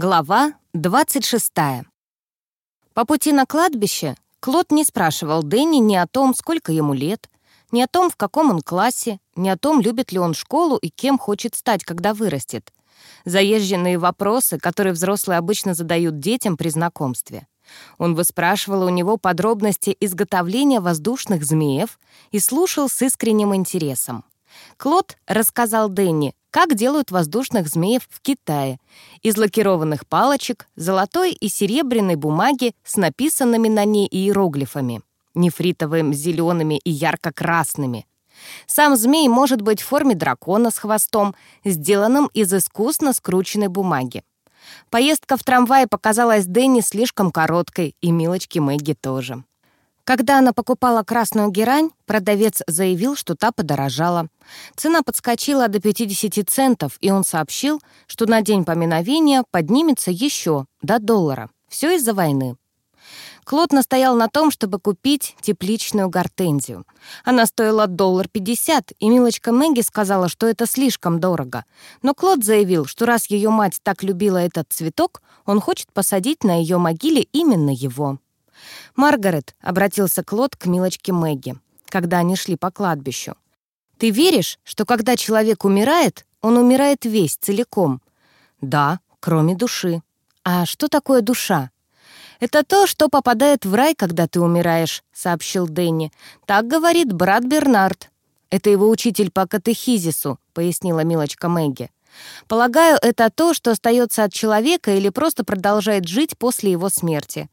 Глава 26. По пути на кладбище Клод не спрашивал Дэнни ни о том, сколько ему лет, ни о том, в каком он классе, ни о том, любит ли он школу и кем хочет стать, когда вырастет. Заезженные вопросы, которые взрослые обычно задают детям при знакомстве. Он выспрашивал у него подробности изготовления воздушных змеев и слушал с искренним интересом. Клод рассказал Дэнни, как делают воздушных змеев в Китае, из лакированных палочек, золотой и серебряной бумаги с написанными на ней иероглифами, нефритовыми, зелеными и ярко-красными. Сам змей может быть в форме дракона с хвостом, сделанным из искусно скрученной бумаги. Поездка в трамвае показалась Дэнни слишком короткой, и милочке Мэгги тоже. Когда она покупала красную герань, продавец заявил, что та подорожала. Цена подскочила до 50 центов, и он сообщил, что на день поминовения поднимется еще до доллара. Все из-за войны. Клод настоял на том, чтобы купить тепличную гортензию. Она стоила доллар пятьдесят, и милочка Мэгги сказала, что это слишком дорого. Но Клод заявил, что раз ее мать так любила этот цветок, он хочет посадить на ее могиле именно его. «Маргарет», — обратился Клод к милочке Мэгги, когда они шли по кладбищу. «Ты веришь, что когда человек умирает, он умирает весь, целиком?» «Да, кроме души». «А что такое душа?» «Это то, что попадает в рай, когда ты умираешь», — сообщил Дэнни. «Так говорит брат Бернард». «Это его учитель по катехизису», — пояснила милочка Мэгги. «Полагаю, это то, что остается от человека или просто продолжает жить после его смерти.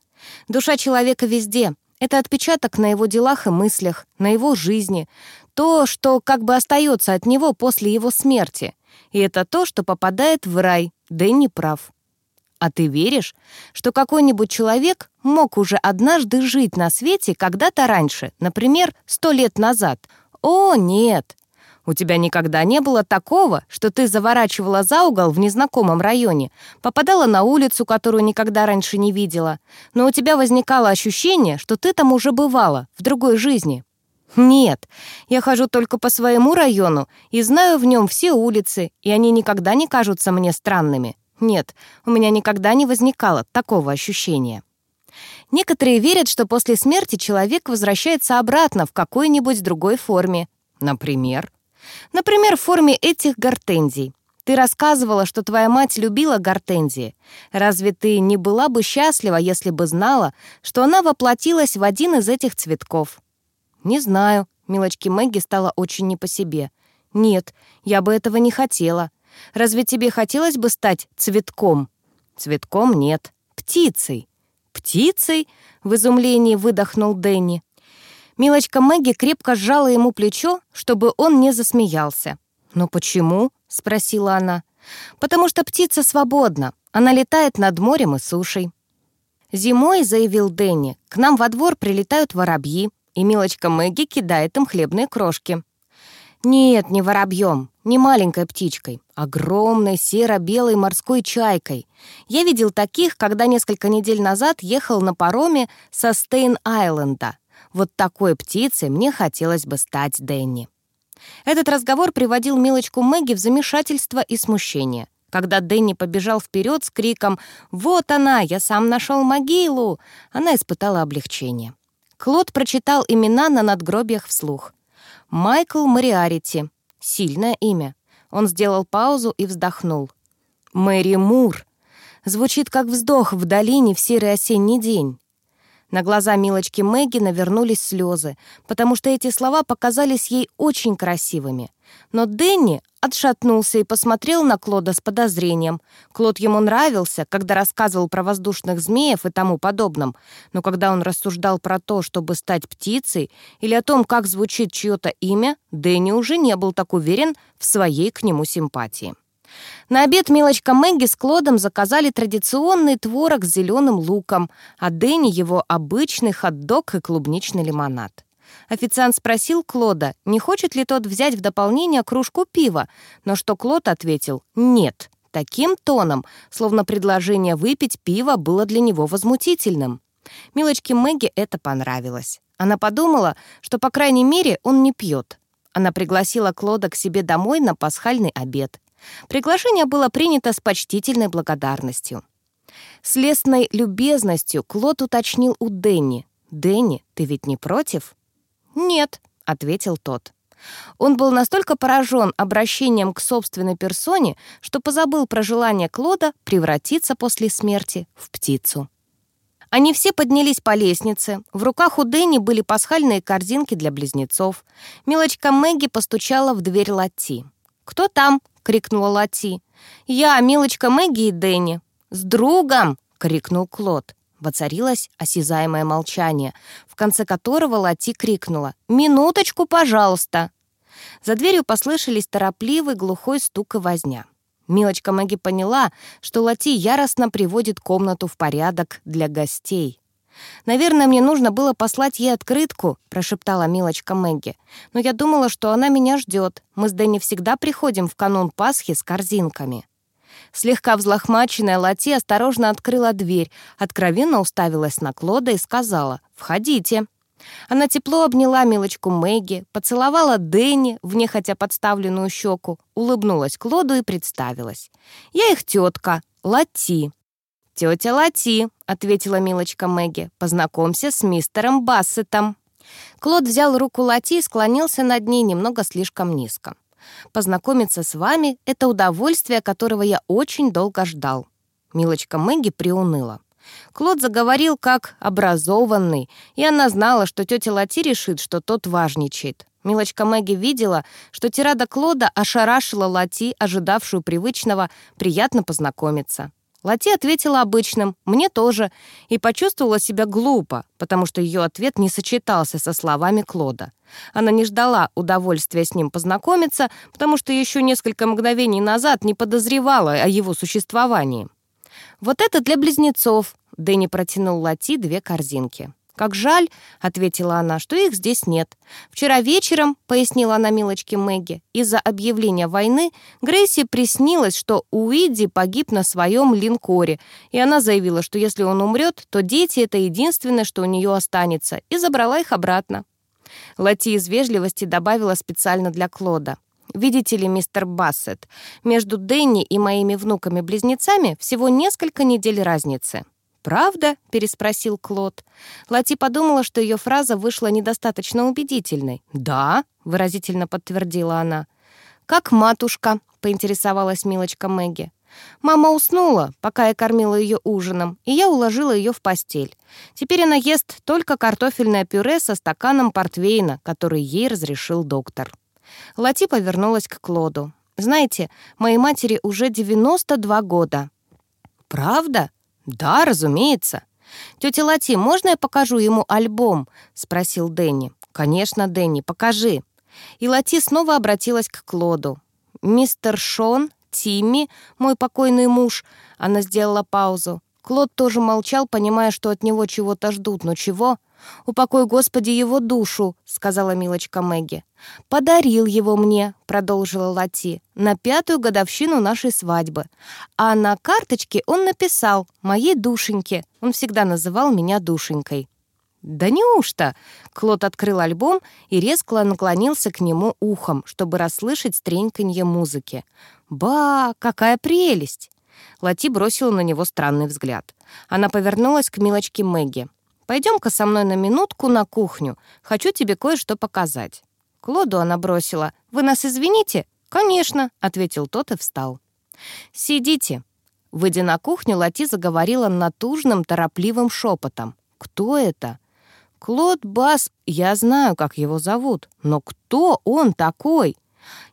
Душа человека везде. Это отпечаток на его делах и мыслях, на его жизни. То, что как бы остается от него после его смерти. И это то, что попадает в рай. Дэнни прав. А ты веришь, что какой-нибудь человек мог уже однажды жить на свете когда-то раньше, например, сто лет назад? О, нет. У тебя никогда не было такого, что ты заворачивала за угол в незнакомом районе, попадала на улицу, которую никогда раньше не видела, но у тебя возникало ощущение, что ты там уже бывала, в другой жизни. Нет, я хожу только по своему району и знаю в нем все улицы, и они никогда не кажутся мне странными. Нет, у меня никогда не возникало такого ощущения. Некоторые верят, что после смерти человек возвращается обратно в какой-нибудь другой форме. Например, Например, в форме этих гортензий. Ты рассказывала, что твоя мать любила гортензии. Разве ты не была бы счастлива, если бы знала, что она воплотилась в один из этих цветков? Не знаю. Милочке Мэгги стало очень не по себе. Нет, я бы этого не хотела. Разве тебе хотелось бы стать цветком? Цветком нет. Птицей. Птицей? В изумлении выдохнул Дэнни. Милочка Мэгги крепко сжала ему плечо, чтобы он не засмеялся. «Но почему?» — спросила она. «Потому что птица свободна. Она летает над морем и сушей». «Зимой», — заявил Дэнни, — «к нам во двор прилетают воробьи, и милочка Мэгги кидает им хлебные крошки». «Нет, не воробьем, не маленькой птичкой, огромной серо-белой морской чайкой. Я видел таких, когда несколько недель назад ехал на пароме со Стейн-Айленда. Вот такой птицей мне хотелось бы стать Дэнни. Этот разговор приводил милочку Мэгги в замешательство и смущение. Когда Дэнни побежал вперед с криком «Вот она! Я сам нашел могилу!» она испытала облегчение. Клод прочитал имена на надгробиях вслух. «Майкл Мариарити. Сильное имя». Он сделал паузу и вздохнул. «Мэри Мур. Звучит как вздох в долине в серый осенний день. На глаза милочки Мэгги навернулись слезы, потому что эти слова показались ей очень красивыми. Но Дэнни отшатнулся и посмотрел на Клода с подозрением. Клод ему нравился, когда рассказывал про воздушных змеев и тому подобном, но когда он рассуждал про то, чтобы стать птицей, или о том, как звучит чье-то имя, Дэнни уже не был так уверен в своей к нему симпатии. На обед милочка Мэгги с Клодом заказали традиционный творог с зеленым луком, а Дэнни его обычный хот-дог и клубничный лимонад. Официант спросил Клода, не хочет ли тот взять в дополнение кружку пива, но что Клод ответил «нет», таким тоном, словно предложение выпить пиво было для него возмутительным. Милочке Мэгги это понравилось. Она подумала, что, по крайней мере, он не пьет. Она пригласила Клода к себе домой на пасхальный обед. Приглашение было принято с почтительной благодарностью. С лестной любезностью Клод уточнил у Дэнни. «Дэнни, ты ведь не против?» «Нет», — ответил тот. Он был настолько поражен обращением к собственной персоне, что позабыл про желание Клода превратиться после смерти в птицу. Они все поднялись по лестнице. В руках у Дэнни были пасхальные корзинки для близнецов. Милочка Мэгги постучала в дверь Лати. «Кто там?» — крикнула Лати. «Я, Милочка Мэгги и Дэнни». «С другом!» — крикнул Клод. Воцарилось осязаемое молчание, в конце которого Лати крикнула «Минуточку, пожалуйста!». За дверью послышались торопливый глухой стук и возня. Милочка Мэгги поняла, что Лати яростно приводит комнату в порядок для гостей. «Наверное, мне нужно было послать ей открытку», — прошептала Милочка Мэгги. «Но я думала, что она меня ждет. Мы с Дэнни всегда приходим в канун Пасхи с корзинками». Слегка взлохмаченная Лати осторожно открыла дверь, откровенно уставилась на Клода и сказала «Входите». Она тепло обняла милочку Мэгги, поцеловала Дэнни в нехотя подставленную щеку, улыбнулась Клоду и представилась. «Я их тетка, Лати». «Тетя Лати», — ответила милочка Мэгги, «познакомься с мистером Бассетом». Клод взял руку Лати и склонился над ней немного слишком низко. «Познакомиться с вами — это удовольствие, которого я очень долго ждал». Милочка Мэгги приуныла. Клод заговорил как образованный, и она знала, что тетя Лати решит, что тот важничает. Милочка Мэгги видела, что тирада Клода ошарашила Лати, ожидавшую привычного «приятно познакомиться». Лати ответила обычным «мне тоже» и почувствовала себя глупо, потому что ее ответ не сочетался со словами Клода. Она не ждала удовольствия с ним познакомиться, потому что еще несколько мгновений назад не подозревала о его существовании. «Вот это для близнецов!» — Дэнни протянул Лати две корзинки. «Как жаль», — ответила она, — «что их здесь нет. Вчера вечером, — пояснила она милочке Мэгги, — из-за объявления войны Грейси приснилось, что Уиди погиб на своем линкоре, и она заявила, что если он умрет, то дети — это единственное, что у нее останется, и забрала их обратно». Лати из вежливости добавила специально для Клода. Видите ли, мистер Бассет, между Дэнни и моими внуками-близнецами всего несколько недель разницы». «Правда?» — переспросил Клод. Лати подумала, что ее фраза вышла недостаточно убедительной. «Да», — выразительно подтвердила она. «Как матушка?» — поинтересовалась милочка Мэгги. Мама уснула, пока я кормила ее ужином, и я уложила ее в постель. Теперь она ест только картофельное пюре со стаканом портвейна, который ей разрешил доктор. Лати повернулась к Клоду. «Знаете, моей матери уже 92 года». «Правда?» «Да, разумеется». «Тетя Лати, можно я покажу ему альбом?» — спросил Дэнни. «Конечно, Дэнни, покажи». И Лати снова обратилась к Клоду. «Мистер Шон, Тимми, мой покойный муж...» Она сделала паузу. Клод тоже молчал, понимая, что от него чего-то ждут. Но чего? «Упокой, Господи, его душу», — сказала милочка Мэгги. «Подарил его мне», — продолжила Лати, «на пятую годовщину нашей свадьбы. А на карточке он написал «Моей душеньке». Он всегда называл меня душенькой». «Да неужто?» Клод открыл альбом и резко наклонился к нему ухом, чтобы расслышать стреньканье музыки. «Ба, какая прелесть!» Лати бросила на него странный взгляд. Она повернулась к милочке Мэгги. «Пойдем-ка со мной на минутку на кухню. Хочу тебе кое-что показать». Клоду она бросила. «Вы нас извините?» «Конечно», — ответил тот и встал. «Сидите». Выйдя на кухню, Лати заговорила натужным, торопливым шепотом. «Кто это?» «Клод Бас, я знаю, как его зовут, но кто он такой?»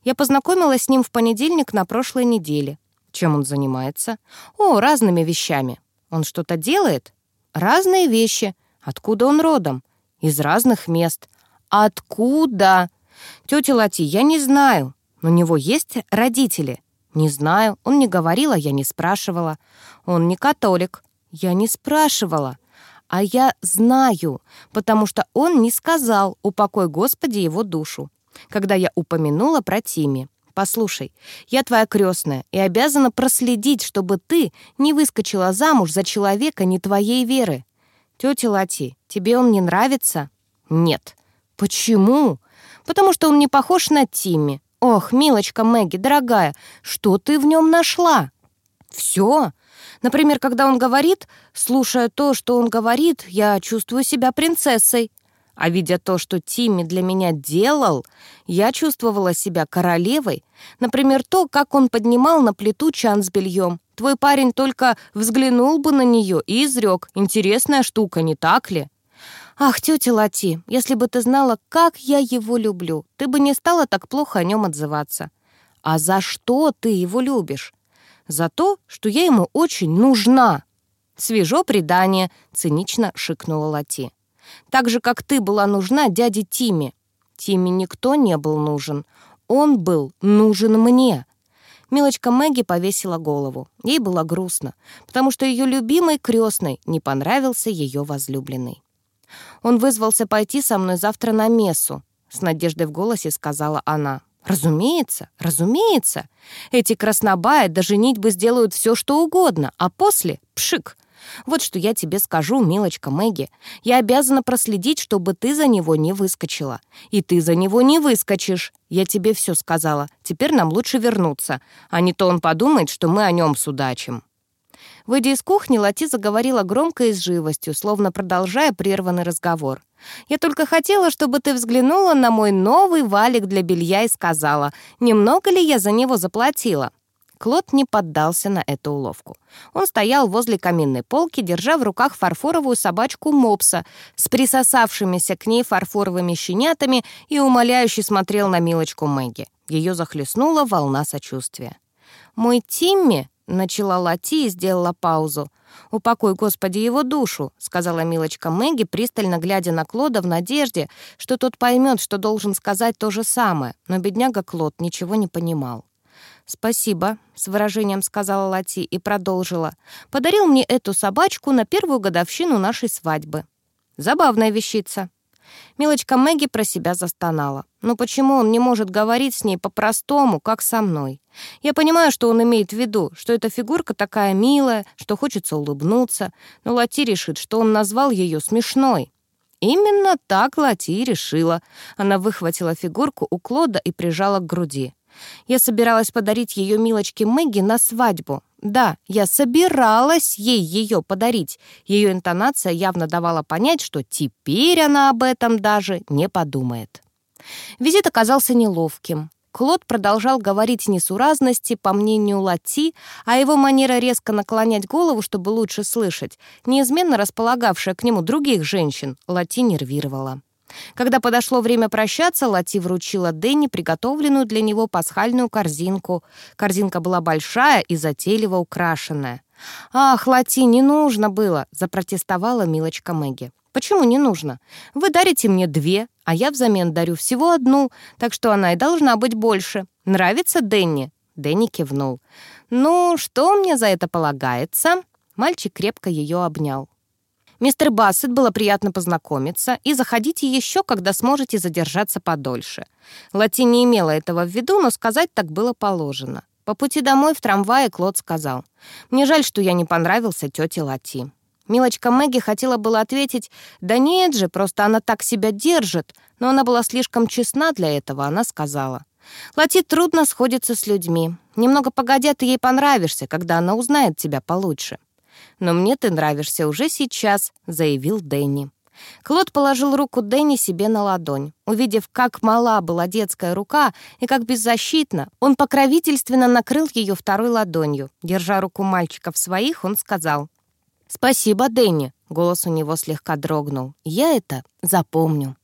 Я познакомилась с ним в понедельник на прошлой неделе. Чем он занимается? О, разными вещами. Он что-то делает? Разные вещи. Откуда он родом? Из разных мест. Откуда? Тетя Лати, я не знаю. У него есть родители? Не знаю. Он не говорил, а я не спрашивала. Он не католик. Я не спрашивала. А я знаю, потому что он не сказал «Упокой, Господи, его душу», когда я упомянула про Тими. Послушай, я твоя крестная и обязана проследить, чтобы ты не выскочила замуж за человека не твоей веры. Тетя Лати, тебе он не нравится? Нет. Почему? Потому что он не похож на Тимми. Ох, милочка Мэгги, дорогая, что ты в нем нашла? Все. Например, когда он говорит, слушая то, что он говорит, я чувствую себя принцессой. А видя то, что Тимми для меня делал, я чувствовала себя королевой. Например, то, как он поднимал на плиту чан с бельем. Твой парень только взглянул бы на нее и изрек. Интересная штука, не так ли? Ах, тетя Лати, если бы ты знала, как я его люблю, ты бы не стала так плохо о нем отзываться. А за что ты его любишь? За то, что я ему очень нужна. Свежо предание, цинично шикнула Лати. Так же, как ты была нужна дяде Тиме. Тиме никто не был нужен. Он был нужен мне. Милочка Мэгги повесила голову. Ей было грустно, потому что ее любимой крестной не понравился ее возлюбленный. Он вызвался пойти со мной завтра на мессу, с надеждой в голосе сказала она. Разумеется, разумеется. Эти краснобаи до женитьбы сделают все, что угодно, а после — пшик. Вот что я тебе скажу, милочка Мэгги. Я обязана проследить, чтобы ты за него не выскочила. И ты за него не выскочишь. Я тебе все сказала. Теперь нам лучше вернуться. А не то он подумает, что мы о нем судачим». Выйдя из кухни, Лати заговорила громко и с живостью, словно продолжая прерванный разговор. «Я только хотела, чтобы ты взглянула на мой новый валик для белья и сказала, немного ли я за него заплатила?» Клод не поддался на эту уловку. Он стоял возле каминной полки, держа в руках фарфоровую собачку Мопса с присосавшимися к ней фарфоровыми щенятами и умоляюще смотрел на милочку Мэгги. Ее захлестнула волна сочувствия. «Мой Тимми», — начала Лати и сделала паузу. «Упокой, Господи, его душу», — сказала милочка Мэгги, пристально глядя на Клода в надежде, что тот поймет, что должен сказать то же самое, но бедняга Клод ничего не понимал. «Спасибо», — с выражением сказала Лати и продолжила. «Подарил мне эту собачку на первую годовщину нашей свадьбы. Забавная вещица». Милочка Мэгги про себя застонала. «Ну почему он не может говорить с ней по-простому, как со мной? Я понимаю, что он имеет в виду, что эта фигурка такая милая, что хочется улыбнуться, но Лати решит, что он назвал ее смешной». Именно так Лати решила. Она выхватила фигурку у Клода и прижала к груди. Я собиралась подарить ее милочке Мэгги на свадьбу. Да, я собиралась ей ее подарить. Ее интонация явно давала понять, что теперь она об этом даже не подумает. Визит оказался неловким. Клод продолжал говорить несуразности, по мнению Лати, а его манера резко наклонять голову, чтобы лучше слышать, неизменно располагавшая к нему других женщин, Лати нервировала. Когда подошло время прощаться, Лати вручила Дэнни приготовленную для него пасхальную корзинку. Корзинка была большая и затейливо украшенная. «Ах, Лати, не нужно было!» — запротестовала милочка Мэгги. «Почему не нужно? Вы дарите мне две, а я взамен дарю всего одну, так что она и должна быть больше. Нравится Дэнни?» Дэнни кивнул. «Ну, что мне за это полагается?» Мальчик крепко ее обнял. Мистер Бассет было приятно познакомиться и заходите еще, когда сможете задержаться подольше. Лати не имела этого в виду, но сказать так было положено. По пути домой в трамвае Клод сказал, «Мне жаль, что я не понравился тете Лати». Милочка Мэгги хотела было ответить, «Да нет же, просто она так себя держит», но она была слишком честна для этого, она сказала, «Лати трудно сходится с людьми. Немного погодя, ты ей понравишься, когда она узнает тебя получше». «Но мне ты нравишься уже сейчас», — заявил Дэнни. Клод положил руку Дэнни себе на ладонь. Увидев, как мала была детская рука и как беззащитна, он покровительственно накрыл ее второй ладонью. Держа руку мальчика в своих, он сказал, «Спасибо, Дэнни», — голос у него слегка дрогнул. «Я это запомню».